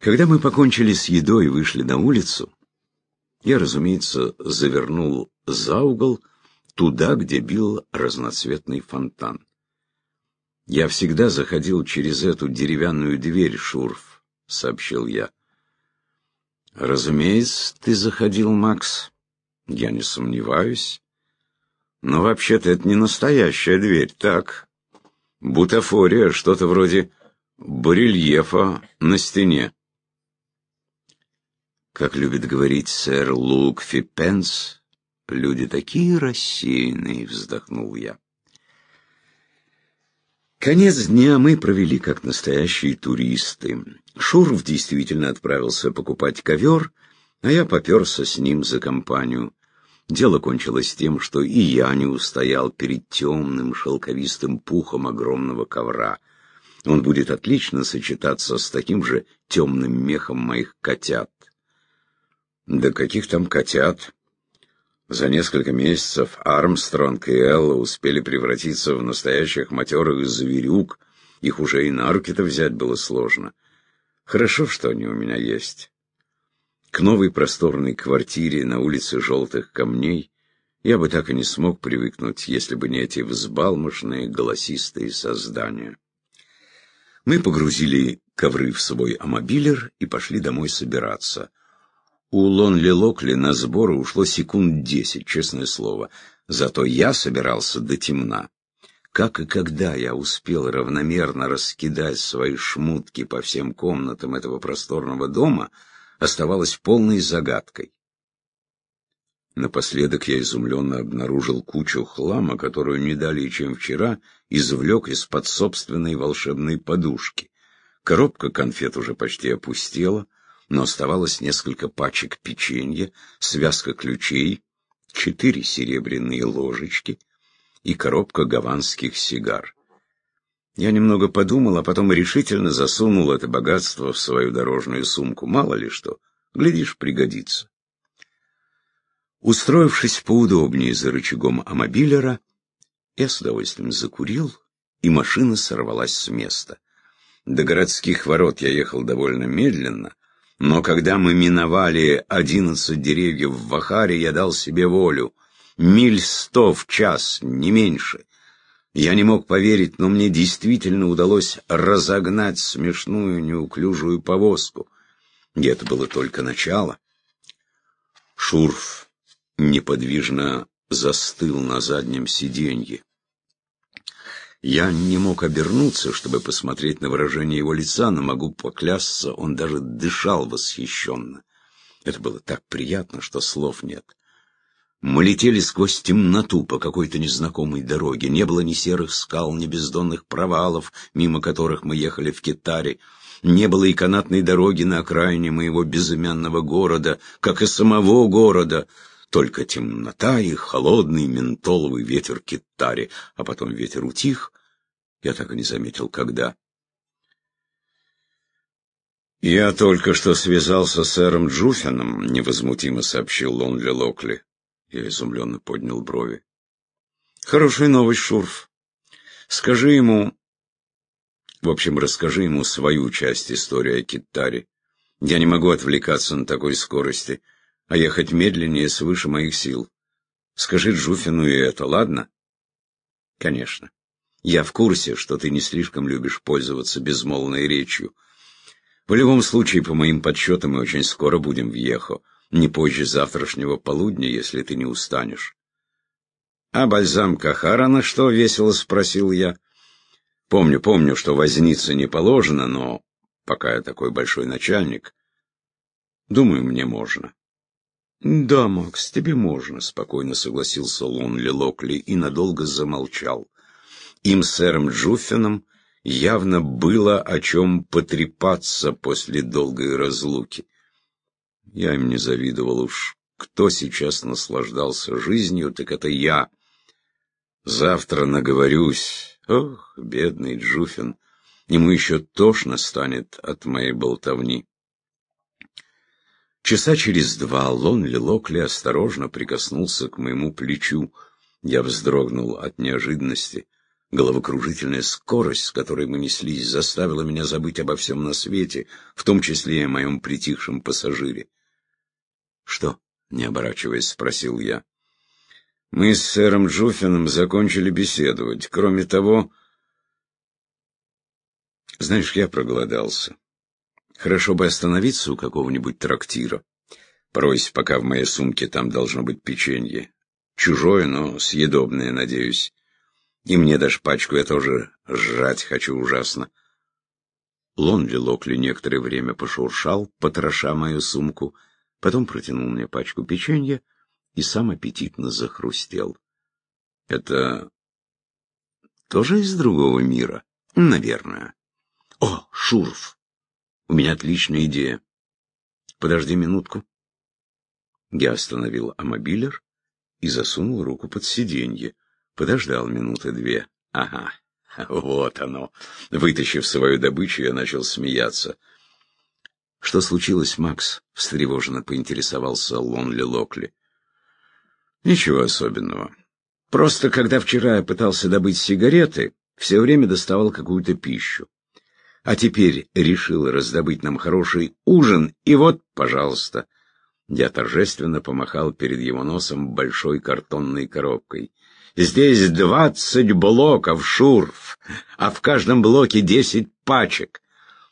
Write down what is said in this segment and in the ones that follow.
Когда мы покончили с едой и вышли на улицу, я, разумеется, завернул за угол туда, где бил разноцветный фонтан. «Я всегда заходил через эту деревянную дверь, Шурф», — сообщил я. «Разумеется, ты заходил, Макс. Я не сомневаюсь. Но вообще-то это не настоящая дверь, так? Бутафория, что-то вроде барельефа на стене». Как любит говорить сэр Лук Фиппенс, люди такие рассеянные, вздохнул я. Конец дня мы провели как настоящие туристы. Шуров действительно отправился покупать ковер, а я поперся с ним за компанию. Дело кончилось тем, что и я не устоял перед темным шелковистым пухом огромного ковра. Он будет отлично сочетаться с таким же темным мехом моих котят. Да каких там котят? За несколько месяцев Армстронг и Элла успели превратиться в настоящих матерых зверюк. Их уже и на руки-то взять было сложно. Хорошо, что они у меня есть. К новой просторной квартире на улице Желтых Камней я бы так и не смог привыкнуть, если бы не эти взбалмошные голосистые создания. Мы погрузили ковры в свой амобилер и пошли домой собираться — у Лонли Локли на сборы ушло секунд десять, честное слово. Зато я собирался до темна. Как и когда я успел равномерно раскидать свои шмутки по всем комнатам этого просторного дома, оставалось полной загадкой. Напоследок я изумленно обнаружил кучу хлама, которую не далее, чем вчера, извлек из-под собственной волшебной подушки. Коробка конфет уже почти опустела — но оставалось несколько пачек печенья, связка ключей, четыре серебряные ложечки и коробка гаванских сигар. Я немного подумал, а потом решительно засунул это богатство в свою дорожную сумку. Мало ли что, глядишь, пригодится. Устроившись поудобнее за рычагом амобилера, я с удовольствием закурил, и машина сорвалась с места. До городских ворот я ехал довольно медленно, но когда мы миновали одиннадцать деревьев в Вахаре, я дал себе волю. Миль сто в час, не меньше. Я не мог поверить, но мне действительно удалось разогнать смешную неуклюжую повозку. И это было только начало. Шурф неподвижно застыл на заднем сиденье. Я не мог обернуться, чтобы посмотреть на выражение его лица, но могу поклясться, он даже дышал восхищенно. Это было так приятно, что слов нет. Мы летели сквозь темноту по какой-то незнакомой дороге. Не было ни серых скал, ни бездонных провалов, мимо которых мы ехали в Китаре. Не было и канатной дороги на окраине моего безымянного города, как и самого города. Только темнота и холодный ментоловый ветер Китари, а потом ветер утих. Я так и не заметил, когда. «Я только что связался с сэром Джуфином», — невозмутимо сообщил Лонли Локли. Я изумленно поднял брови. «Хорошая новость, Шурф. Скажи ему... В общем, расскажи ему свою часть истории о Китаре. Я не могу отвлекаться на такой скорости а ехать медленнее свыше моих сил. Скажи Джуфину и это, ладно? Конечно. Я в курсе, что ты не слишком любишь пользоваться безмолвной речью. В любом случае, по моим подсчетам, мы очень скоро будем в Ехо. Не позже завтрашнего полудня, если ты не устанешь. «А бальзам Кахара на что?» — весело спросил я. «Помню, помню, что возниться не положено, но пока я такой большой начальник, думаю, мне можно». «Да, Макс, тебе можно», — спокойно согласился Лонли Локли и надолго замолчал. Им сэром Джуффином явно было о чем потрепаться после долгой разлуки. Я им не завидовал уж. Кто сейчас наслаждался жизнью, так это я. Завтра наговорюсь. Ох, бедный Джуфин, ему еще тошно станет от моей болтовни. Часа через два Лонли Локли осторожно прикоснулся к моему плечу. Я вздрогнул от неожиданности. Головокружительная скорость, с которой мы неслись, заставила меня забыть обо всем на свете, в том числе и о моем притихшем пассажире. «Что?» — не оборачиваясь, спросил я. «Мы с сэром Джуффином закончили беседовать. Кроме того...» «Знаешь, я проголодался. Хорошо бы остановиться у какого-нибудь трактира. Поройся, пока в моей сумке там должно быть печенье. Чужое, но съедобное, надеюсь. И мне даже пачку я тоже жрать хочу ужасно. Лонли Локли некоторое время пошуршал, потроша мою сумку, потом протянул мне пачку печенья и сам аппетитно захрустел. Это тоже из другого мира? Наверное. О, Шурф! У меня отличная идея. Подожди минутку. Я остановил амобилер и засунул руку под сиденье. Подождал минуты две. Ага, вот оно. Вытащив свою добычу, я начал смеяться. «Что случилось, Макс?» — встревоженно поинтересовался Лонли Локли. «Ничего особенного. Просто когда вчера я пытался добыть сигареты, все время доставал какую-то пищу. А теперь решил раздобыть нам хороший ужин, и вот, пожалуйста». Я торжественно помахал перед его носом большой картонной коробкой. «Здесь двадцать блоков, Шурф, а в каждом блоке десять пачек.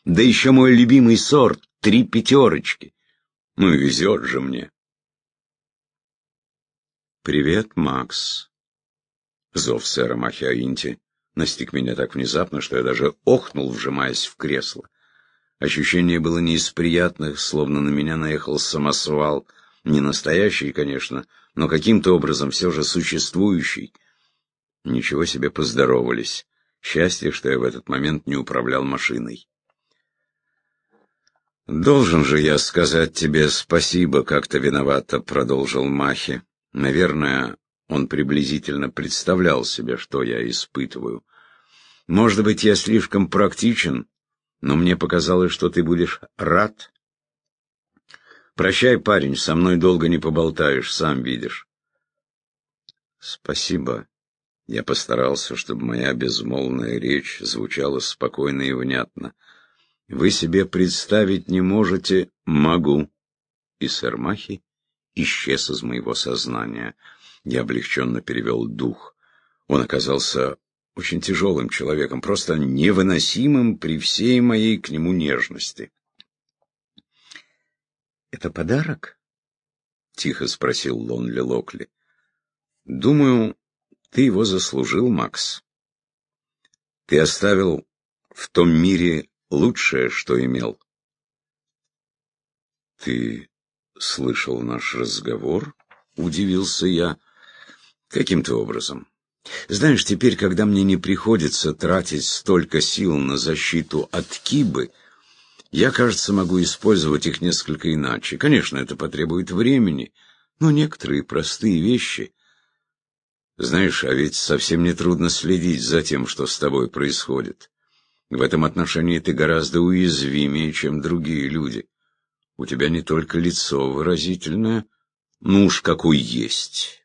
Да еще мой любимый сорт — три пятерочки. Ну, везет же мне». «Привет, Макс». Зов сэра Махиаинти настиг меня так внезапно, что я даже охнул, вжимаясь в кресло. Ощущение было не из приятных, словно на меня наехал самосвал. Не настоящий, конечно, но каким-то образом все же существующий. Ничего себе поздоровались. Счастье, что я в этот момент не управлял машиной. «Должен же я сказать тебе спасибо, как-то виновато», — продолжил Махи. «Наверное, он приблизительно представлял себе, что я испытываю. Может быть, я слишком практичен, но мне показалось, что ты будешь рад. Прощай, парень, со мной долго не поболтаешь, сам видишь. Спасибо. Я постарался, чтобы моя безмолвная речь звучала спокойно и внятно. Вы себе представить не можете, могу. И сэр Махи исчез из моего сознания. Я облегченно перевел дух. Он оказался очень тяжелым человеком, просто невыносимым при всей моей к нему нежности. «Это подарок?» — тихо спросил Лонли Локли. «Думаю, ты его заслужил, Макс. Ты оставил в том мире лучшее, что имел». «Ты слышал наш разговор?» — удивился я. «Каким-то образом». Знаешь, теперь, когда мне не приходится тратить столько сил на защиту от кибы, я, кажется, могу использовать их несколько иначе. Конечно, это потребует времени, но некоторые простые вещи... Знаешь, а ведь совсем не трудно следить за тем, что с тобой происходит. В этом отношении ты гораздо уязвимее, чем другие люди. У тебя не только лицо выразительное, ну уж какой есть.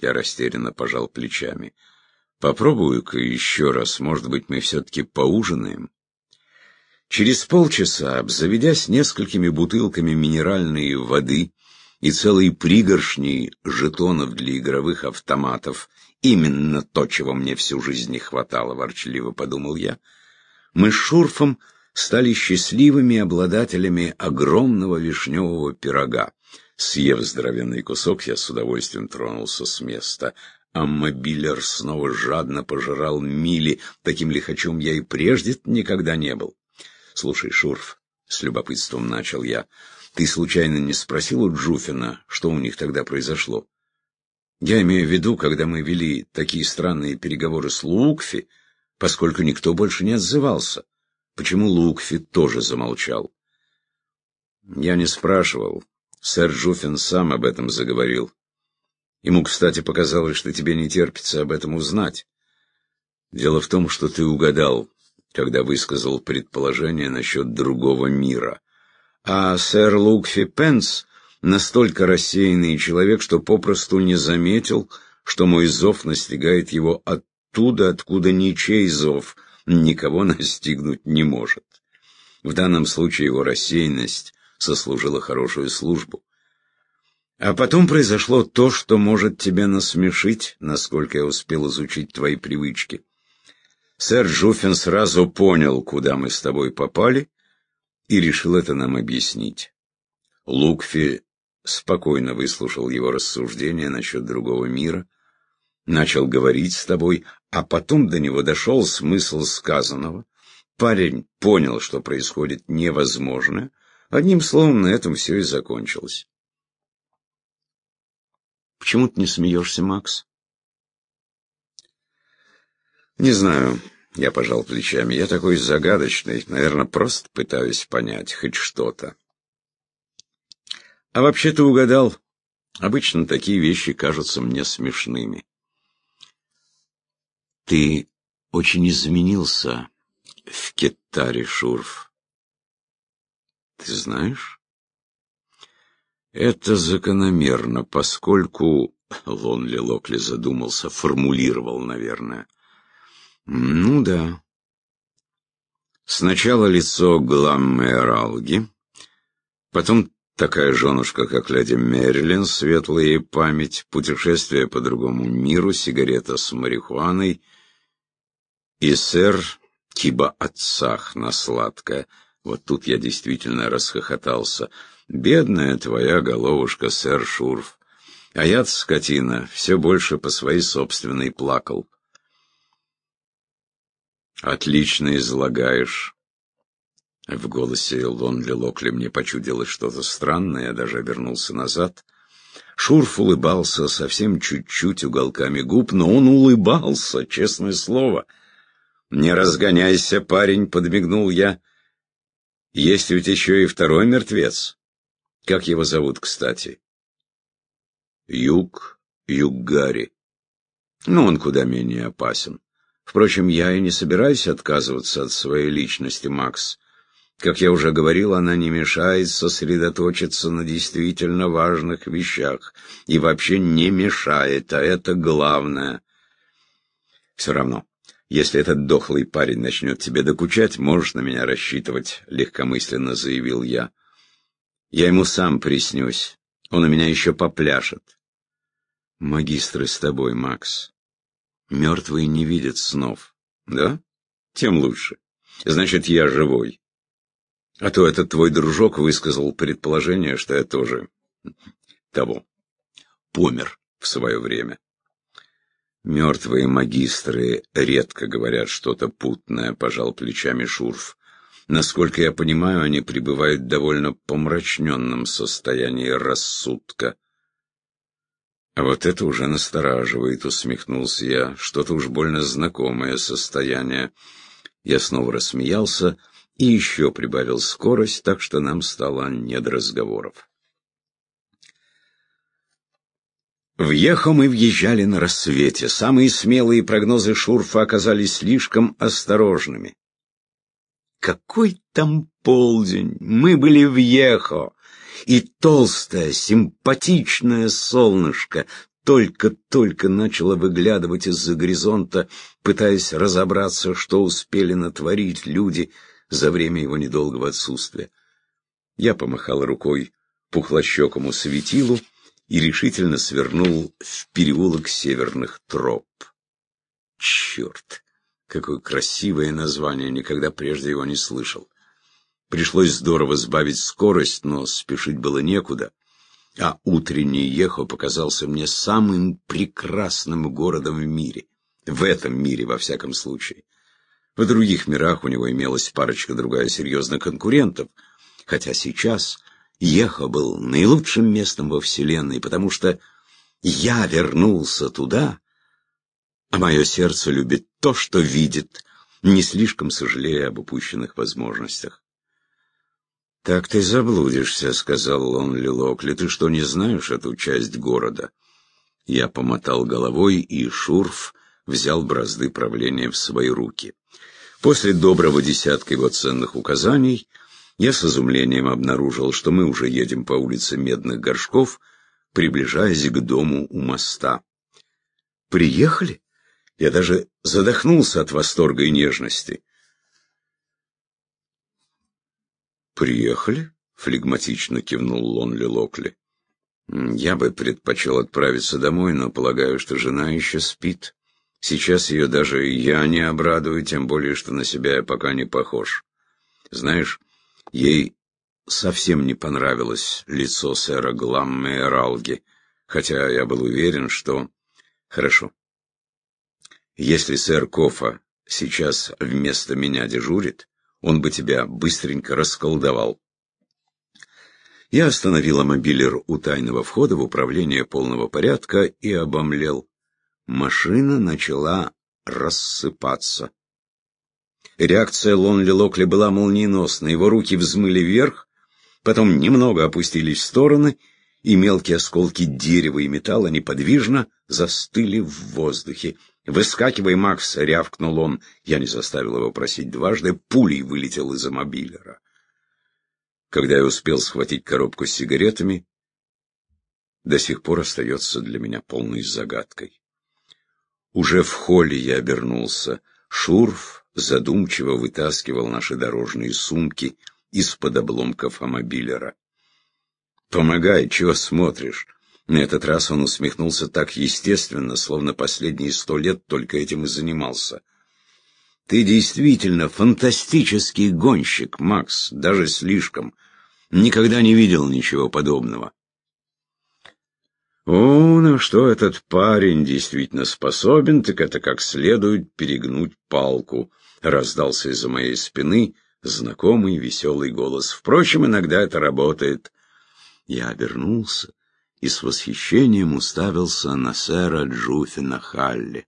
Я растерянно пожал плечами. Попробую-ка еще раз, может быть, мы все-таки поужинаем. Через полчаса, обзаведясь несколькими бутылками минеральной воды и целой пригоршней жетонов для игровых автоматов, именно то, чего мне всю жизнь не хватало, ворчливо подумал я, мы с Шурфом стали счастливыми обладателями огромного вишневого пирога. Съев здоровенный кусок, я с удовольствием тронулся с места. А мобилер снова жадно пожирал мили. Таким лихачом я и прежде никогда не был. Слушай, Шурф, с любопытством начал я, ты случайно не спросил у Джуфина, что у них тогда произошло? Я имею в виду, когда мы вели такие странные переговоры с Лукфи, поскольку никто больше не отзывался. Почему Лукфи тоже замолчал? Я не спрашивал, Сэр Джуффин сам об этом заговорил. Ему, кстати, показалось, что тебе не терпится об этом узнать. Дело в том, что ты угадал, когда высказал предположение насчет другого мира. А сэр Лукфи Пенс настолько рассеянный человек, что попросту не заметил, что мой зов настигает его оттуда, откуда ничей зов никого настигнуть не может. В данном случае его рассеянность сослужила хорошую службу. А потом произошло то, что может тебя насмешить, насколько я успел изучить твои привычки. Сэр Жуфин сразу понял, куда мы с тобой попали, и решил это нам объяснить. Лукфи спокойно выслушал его рассуждения насчет другого мира, начал говорить с тобой, а потом до него дошел смысл сказанного. Парень понял, что происходит невозможное. Одним словом, на этом все и закончилось. Почему ты не смеешься, Макс? Не знаю. Я пожал плечами. Я такой загадочный. Наверное, просто пытаюсь понять хоть что-то. А вообще ты угадал. Обычно такие вещи кажутся мне смешными. Ты очень изменился в Кеттаре, Шурф. Ты знаешь? Это закономерно, поскольку... Лонли Локли задумался, формулировал, наверное. Ну да. Сначала лицо Гламмералги, потом такая женушка, как леди Мерлин, светлая ей память, путешествие по другому миру, сигарета с марихуаной и сэр Киба Отцах на сладкое. Вот тут я действительно расхохотался. Бедная твоя головушка, сэр Шурф. А я скотина, все больше по своей собственной плакал. Отлично излагаешь. В голосе Лонли Локли мне почудилось что-то странное, я даже обернулся назад. Шурф улыбался совсем чуть-чуть уголками губ, но он улыбался, честное слово. «Не разгоняйся, парень», — подмигнул я. «Есть ведь еще и второй мертвец. Как его зовут, кстати?» «Юг, Юггари. Ну, он куда менее опасен. Впрочем, я и не собираюсь отказываться от своей личности, Макс. Как я уже говорил, она не мешает сосредоточиться на действительно важных вещах. И вообще не мешает, а это главное. Все равно, если этот дохлый парень начнет тебе докучать, можешь на меня рассчитывать, — легкомысленно заявил я. Я ему сам приснюсь. Он у меня еще попляшет. Магистры с тобой, Макс. Мертвые не видят снов. Да? Тем лучше. Значит, я живой. А то этот твой дружок высказал предположение, что я тоже того. Помер в свое время. Мертвые магистры редко говорят что-то путное, пожал плечами Шурф. Насколько я понимаю, они пребывают в довольно помрачненном состоянии рассудка. А вот это уже настораживает, усмехнулся я. Что-то уж больно знакомое состояние. Я снова рассмеялся и еще прибавил скорость, так что нам стало не до разговоров. В Ехо мы въезжали на рассвете. Самые смелые прогнозы Шурфа оказались слишком осторожными. Какой там полдень! Мы были в Ехо! и толстое, симпатичное солнышко только-только начало выглядывать из-за горизонта, пытаясь разобраться, что успели натворить люди за время его недолгого отсутствия. Я помахал рукой пухлощекому светилу и решительно свернул в переулок северных троп. Черт, какое красивое название, никогда прежде его не слышал. Пришлось здорово сбавить скорость, но спешить было некуда. А утренний Ехо показался мне самым прекрасным городом в мире. В этом мире, во всяком случае. В других мирах у него имелась парочка другая серьезных конкурентов, хотя сейчас Ехо был наилучшим местом во Вселенной, потому что я вернулся туда, а мое сердце любит то, что видит, не слишком сожалея об упущенных возможностях. «Так ты заблудишься», — сказал Лонли Локли. «Ты что, не знаешь эту часть города?» Я помотал головой, и Шурф взял бразды правления в свои руки. После доброго десятка его ценных указаний я с изумлением обнаружил, что мы уже едем по улице Медных Горшков, приближаясь к дому у моста. «Приехали?» Я даже задохнулся от восторга и нежности. «Приехали?» — флегматично кивнул Лонли Локли. «Я бы предпочел отправиться домой, но полагаю, что жена еще спит. Сейчас ее даже я не обрадую, тем более, что на себя я пока не похож. Знаешь, ей совсем не понравилось лицо сэра Гламма и Ралги, хотя я был уверен, что... Хорошо. Если сэр Кофа сейчас вместо меня дежурит, он бы тебя быстренько расколдовал. Я остановила мобилер у тайного входа в управление полного порядка и обомлел. Машина начала рассыпаться. Реакция Лонли Локли была молниеносна. Его руки взмыли вверх, потом немного опустились в стороны, и мелкие осколки дерева и металла неподвижно застыли в воздухе. «Выскакивай, Макс!» — рявкнул он. Я не заставил его просить дважды. Пулей вылетел из-за мобилера. Когда я успел схватить коробку с сигаретами, до сих пор остается для меня полной загадкой. Уже в холле я обернулся. Шурф задумчиво вытаскивал наши дорожные сумки из-под обломков амобилера. «Помогай, чего смотришь?» На этот раз он усмехнулся так естественно, словно последние сто лет только этим и занимался. «Ты действительно фантастический гонщик, Макс, даже слишком. Никогда не видел ничего подобного». «О, на что этот парень действительно способен, так это как следует перегнуть палку», — раздался из-за моей спины знакомый веселый голос. «Впрочем, иногда это работает». Я обернулся и с восхищением уставился на сэра Джуфина Халли.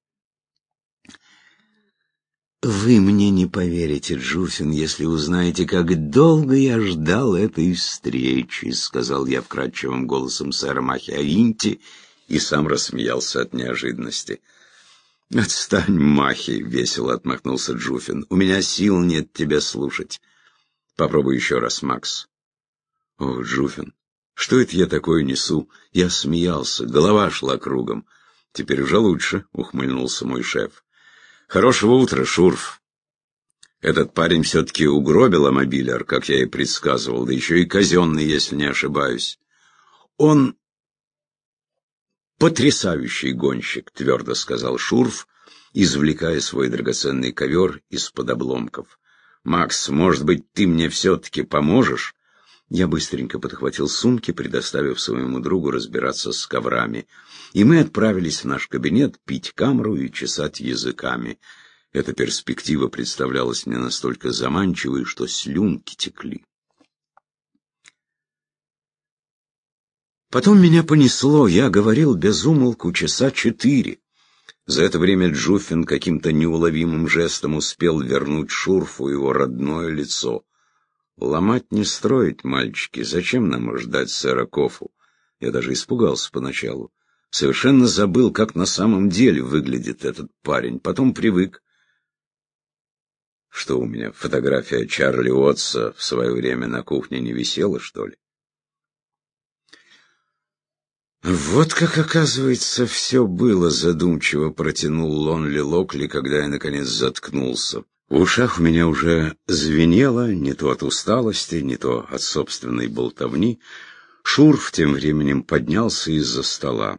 «Вы мне не поверите, Джуфин, если узнаете, как долго я ждал этой встречи», — сказал я вкрадчивым голосом сэра Махи и сам рассмеялся от неожиданности. «Отстань, Махи!» — весело отмахнулся Джуфин. «У меня сил нет тебя слушать. Попробуй еще раз, Макс». «О, Джуфин, что это я такое несу? Я смеялся, голова шла кругом. Теперь уже лучше, ухмыльнулся мой шеф. Хорошего утра, Шурф. Этот парень все-таки угробил амобилер, как я и предсказывал, да еще и казенный, если не ошибаюсь. Он потрясающий гонщик, твердо сказал Шурф, извлекая свой драгоценный ковер из-под обломков. Макс, может быть, ты мне все-таки поможешь? Я быстренько подхватил сумки, предоставив своему другу разбираться с коврами, и мы отправились в наш кабинет пить камру и чесать языками. Эта перспектива представлялась мне настолько заманчивой, что слюнки текли. Потом меня понесло, я говорил без умолку часа четыре. За это время Джуффин каким-то неуловимым жестом успел вернуть Шурфу его родное лицо. Ломать не строить, мальчики. Зачем нам ждать сэра Кофу? Я даже испугался поначалу. Совершенно забыл, как на самом деле выглядит этот парень. Потом привык. Что у меня, фотография Чарли Уотса в свое время на кухне не висела, что ли? Вот как, оказывается, все было, задумчиво протянул Лонли Локли, когда я, наконец, заткнулся. В ушах у меня уже звенело, не то от усталости, не то от собственной болтовни. Шурф тем временем поднялся из-за стола.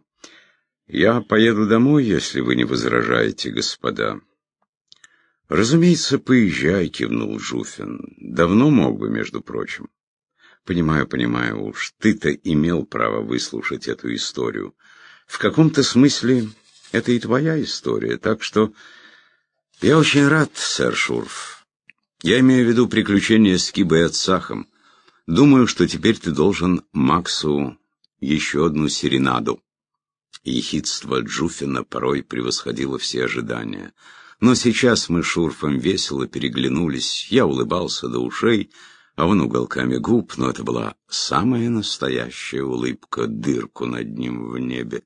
«Я поеду домой, если вы не возражаете, господа». «Разумеется, поезжай», — кивнул Жуфин. «Давно мог бы, между прочим». «Понимаю, понимаю, уж ты-то имел право выслушать эту историю. В каком-то смысле это и твоя история, так что я очень рад, сэр Шурф. Я имею в виду приключения с Кибой и Отсахом. Думаю, что теперь ты должен Максу еще одну серенаду. Ехидство Джуфина порой превосходило все ожидания. Но сейчас мы с Шурфом весело переглянулись. Я улыбался до ушей, а он уголками губ, но это была самая настоящая улыбка, дырку над ним в небе.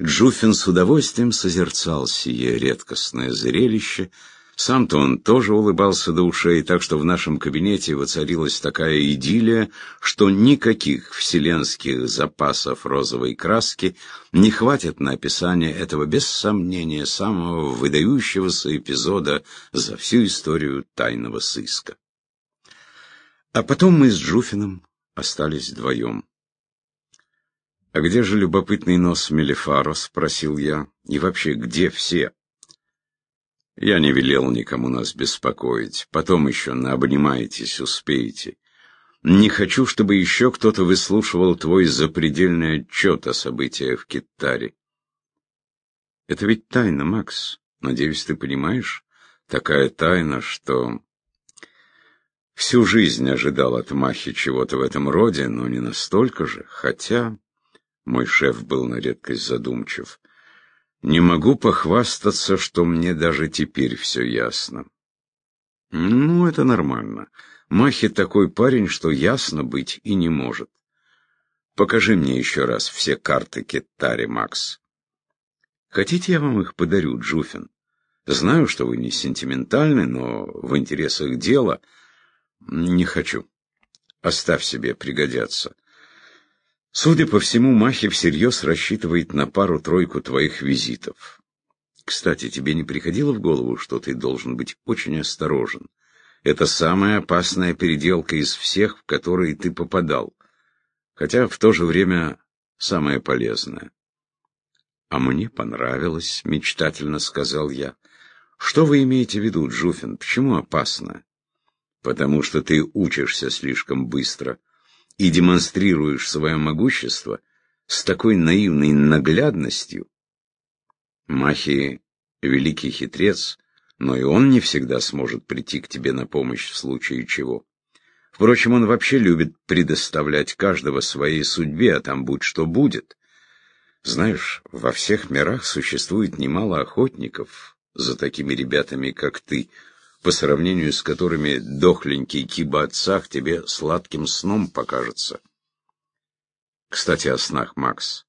Джуфин с удовольствием созерцал сие редкостное зрелище, Сам-то он тоже улыбался до ушей, так что в нашем кабинете воцарилась такая идиллия, что никаких вселенских запасов розовой краски не хватит на описание этого, без сомнения, самого выдающегося эпизода за всю историю тайного сыска. А потом мы с Джуфином остались вдвоем. «А где же любопытный нос Мелифаро?» — спросил я. «И вообще, где все?» Я не велел никому нас беспокоить. Потом еще наобнимаетесь, успеете. Не хочу, чтобы еще кто-то выслушивал твой запредельный отчет о событиях в Китаре. Это ведь тайна, Макс. Надеюсь, ты понимаешь? Такая тайна, что... Всю жизнь ожидал от Махи чего-то в этом роде, но не настолько же, хотя... Мой шеф был на редкость задумчив. Не могу похвастаться, что мне даже теперь все ясно. Ну, это нормально. Махи такой парень, что ясно быть и не может. Покажи мне еще раз все карты Китари, Макс. Хотите, я вам их подарю, Джуфин? Знаю, что вы не сентиментальны, но в интересах дела не хочу. Оставь себе, пригодятся. Судя по всему, Махи всерьез рассчитывает на пару-тройку твоих визитов. Кстати, тебе не приходило в голову, что ты должен быть очень осторожен? Это самая опасная переделка из всех, в которые ты попадал. Хотя в то же время самая полезная. «А мне понравилось», — мечтательно сказал я. «Что вы имеете в виду, Джуфин? Почему опасно?» «Потому что ты учишься слишком быстро и демонстрируешь свое могущество с такой наивной наглядностью. Махи — великий хитрец, но и он не всегда сможет прийти к тебе на помощь в случае чего. Впрочем, он вообще любит предоставлять каждого своей судьбе, а там будь что будет. Знаешь, во всех мирах существует немало охотников за такими ребятами, как ты — по сравнению с которыми дохленький киба-отцах тебе сладким сном покажется. Кстати, о снах, Макс.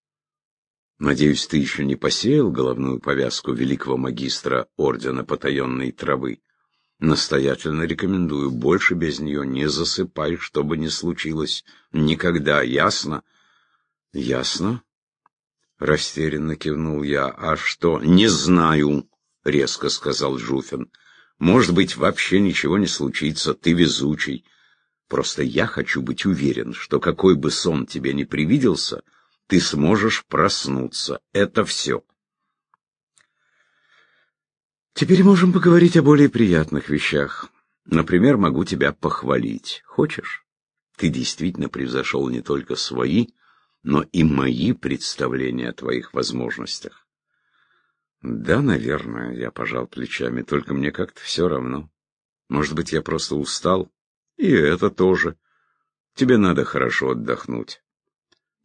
Надеюсь, ты еще не посеял головную повязку великого магистра Ордена Потаенной Травы. Настоятельно рекомендую, больше без нее не засыпай, что бы ни случилось. Никогда, ясно? Ясно? Растерянно кивнул я. А что? Не знаю, резко сказал Жуфин. Может быть, вообще ничего не случится, ты везучий. Просто я хочу быть уверен, что какой бы сон тебе ни привиделся, ты сможешь проснуться. Это все. Теперь можем поговорить о более приятных вещах. Например, могу тебя похвалить. Хочешь? Ты действительно превзошел не только свои, но и мои представления о твоих возможностях. Да, наверное, я пожал плечами, только мне как-то все равно. Может быть, я просто устал? И это тоже. Тебе надо хорошо отдохнуть.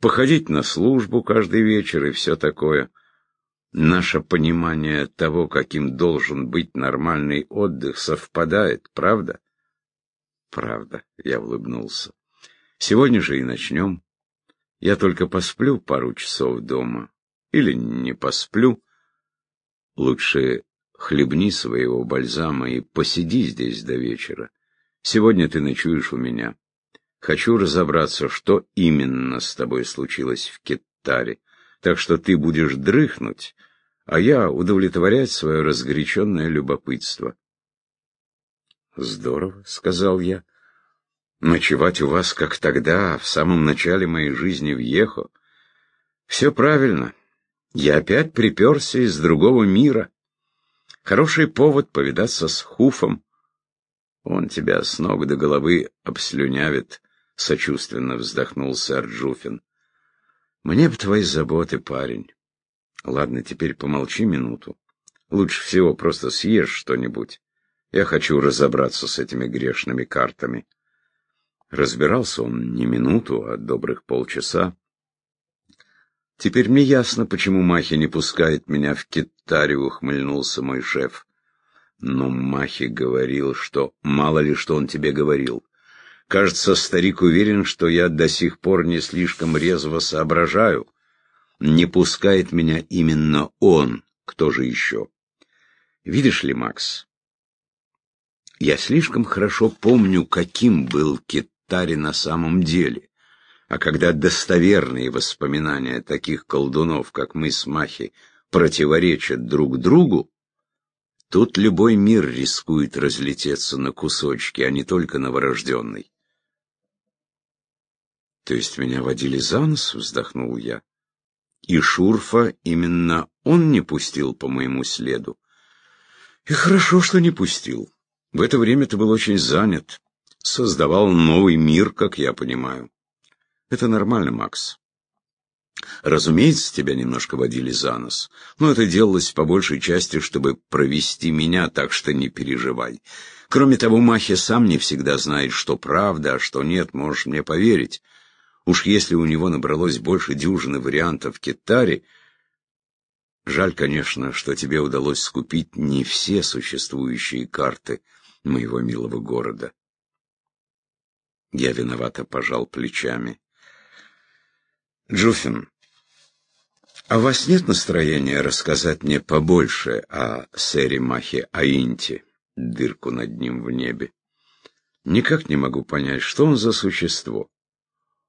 Походить на службу каждый вечер и все такое. Наше понимание того, каким должен быть нормальный отдых, совпадает, правда? Правда, я улыбнулся. Сегодня же и начнем. Я только посплю пару часов дома. Или не посплю, Лучше хлебни своего бальзама и посиди здесь до вечера. Сегодня ты ночуешь у меня. Хочу разобраться, что именно с тобой случилось в Китаре. Так что ты будешь дрыхнуть, а я удовлетворять свое разгоряченное любопытство. «Здорово», — сказал я. «Ночевать у вас, как тогда, в самом начале моей жизни в Ехо. Все правильно. Я опять приперся из другого мира. Хороший повод повидаться с Хуфом. Он тебя с ног до головы обслюнявит, — сочувственно вздохнул сэр Джуфин. Мне б твои заботы, парень. Ладно, теперь помолчи минуту. Лучше всего просто съешь что-нибудь. Я хочу разобраться с этими грешными картами. Разбирался он не минуту, а добрых полчаса. Теперь мне ясно, почему Махи не пускает меня в Китаре, ухмыльнулся мой шеф. Но Махи говорил, что... Мало ли, что он тебе говорил. Кажется, старик уверен, что я до сих пор не слишком резво соображаю. Не пускает меня именно он. Кто же еще? Видишь ли, Макс, Я слишком хорошо помню, каким был Китари на самом деле. А когда достоверные воспоминания таких колдунов, как мы с Махи, противоречат друг другу, тут любой мир рискует разлететься на кусочки, а не только новорожденный. То есть меня водили за нос, вздохнул я. И Шурфа именно он не пустил по моему следу. И хорошо, что не пустил. В это время ты был очень занят. Создавал новый мир, как я понимаю. Это нормально, Макс. Разумеется, тебя немножко водили за нос, но это делалось по большей части, чтобы провести меня, так что не переживай. Кроме того, Махи сам не всегда знает, что правда, а что нет, можешь мне поверить. Уж если у него набралось больше дюжины вариантов китари, жаль, конечно, что тебе удалось скупить не все существующие карты моего милого города. Я виновато пожал плечами. Джуфин, а у вас нет настроения рассказать мне побольше о сэре Махе Аинте, дырку над ним в небе? Никак не могу понять, что он за существо.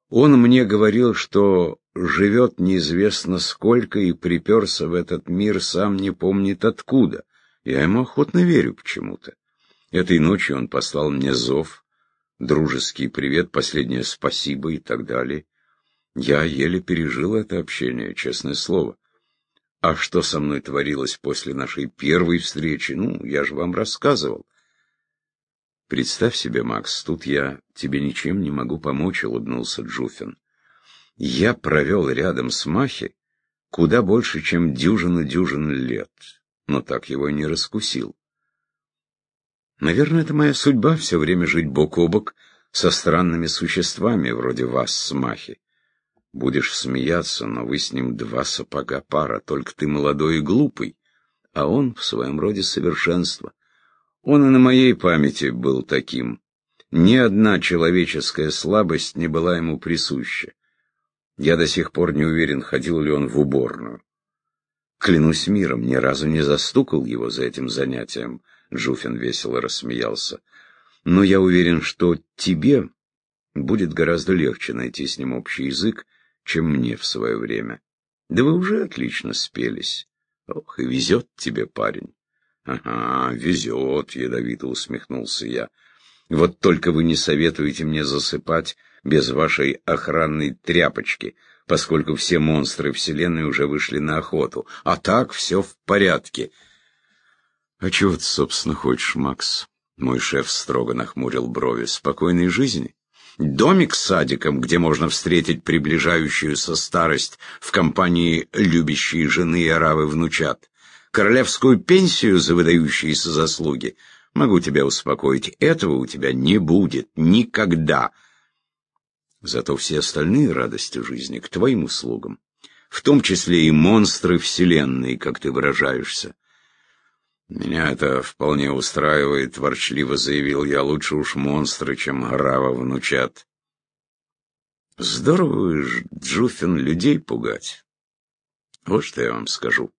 Он мне говорил, что живет неизвестно сколько и приперся в этот мир, сам не помнит откуда. Я ему охотно верю почему-то. Этой ночью он послал мне зов, дружеский привет, последнее спасибо и так далее. Я еле пережил это общение, честное слово. А что со мной творилось после нашей первой встречи, ну, я же вам рассказывал. Представь себе, Макс, тут я тебе ничем не могу помочь, улыбнулся Джуфин. Я провел рядом с Махи куда больше, чем дюжину-дюжин лет, но так его и не раскусил. Наверное, это моя судьба все время жить бок о бок со странными существами, вроде вас с Махи. Будешь смеяться, но вы с ним два сапога пара, только ты молодой и глупый, а он в своем роде совершенство. Он и на моей памяти был таким. Ни одна человеческая слабость не была ему присуща. Я до сих пор не уверен, ходил ли он в уборную. Клянусь миром, ни разу не застукал его за этим занятием. Джуфин весело рассмеялся. Но я уверен, что тебе будет гораздо легче найти с ним общий язык, чем мне в свое время. Да вы уже отлично спелись. Ох, и везет тебе, парень. «Ага, везет», — ядовито усмехнулся я. «Вот только вы не советуете мне засыпать без вашей охранной тряпочки, поскольку все монстры Вселенной уже вышли на охоту. А так все в порядке». «А чего ты, собственно, хочешь, Макс?» Мой шеф строго нахмурил брови. «Спокойной жизни?» Домик с садиком, где можно встретить приближающуюся старость в компании любящей жены и оравы внучат королевскую пенсию за выдающиеся заслуги. Могу тебя успокоить, этого у тебя не будет никогда. Зато все остальные радости жизни к твоим услугам, в том числе и монстры вселенной, как ты выражаешься. Меня это вполне устраивает, ворчливо заявил я, лучше уж монстры, чем грава внучат. Здорово, Джуфин, людей пугать. Вот что я вам скажу.